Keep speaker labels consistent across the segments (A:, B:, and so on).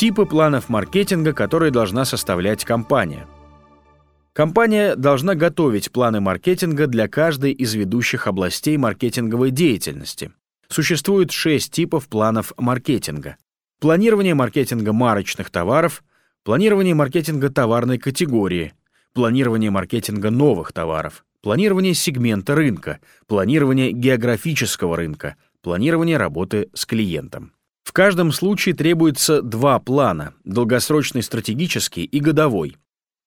A: Типы планов маркетинга, которые должна составлять компания. Компания должна готовить планы маркетинга для каждой из ведущих областей маркетинговой деятельности. Существует шесть типов планов маркетинга. Планирование маркетинга марочных товаров, планирование маркетинга товарной категории, планирование маркетинга новых товаров, планирование сегмента рынка, планирование географического рынка, планирование работы с клиентом. В каждом случае требуется два плана – долгосрочный стратегический и годовой.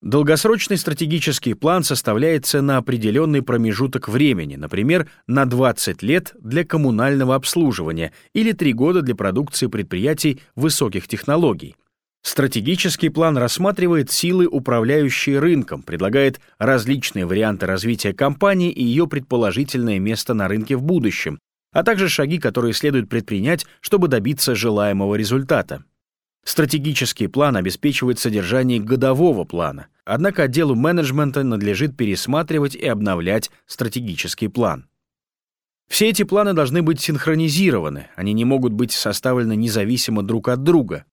A: Долгосрочный стратегический план составляется на определенный промежуток времени, например, на 20 лет для коммунального обслуживания или 3 года для продукции предприятий высоких технологий. Стратегический план рассматривает силы, управляющие рынком, предлагает различные варианты развития компании и ее предположительное место на рынке в будущем, а также шаги, которые следует предпринять, чтобы добиться желаемого результата. Стратегический план обеспечивает содержание годового плана, однако отделу менеджмента надлежит пересматривать и обновлять стратегический план. Все эти планы должны быть синхронизированы, они не могут быть составлены независимо друг от друга.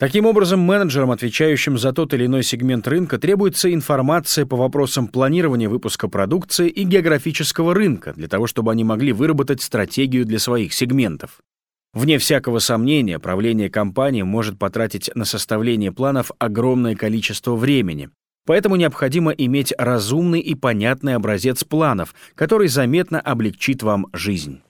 A: Таким образом, менеджерам, отвечающим за тот или иной сегмент рынка, требуется информация по вопросам планирования выпуска продукции и географического рынка, для того, чтобы они могли выработать стратегию для своих сегментов. Вне всякого сомнения, правление компании может потратить на составление планов огромное количество времени. Поэтому необходимо иметь разумный и понятный образец планов, который заметно облегчит вам жизнь.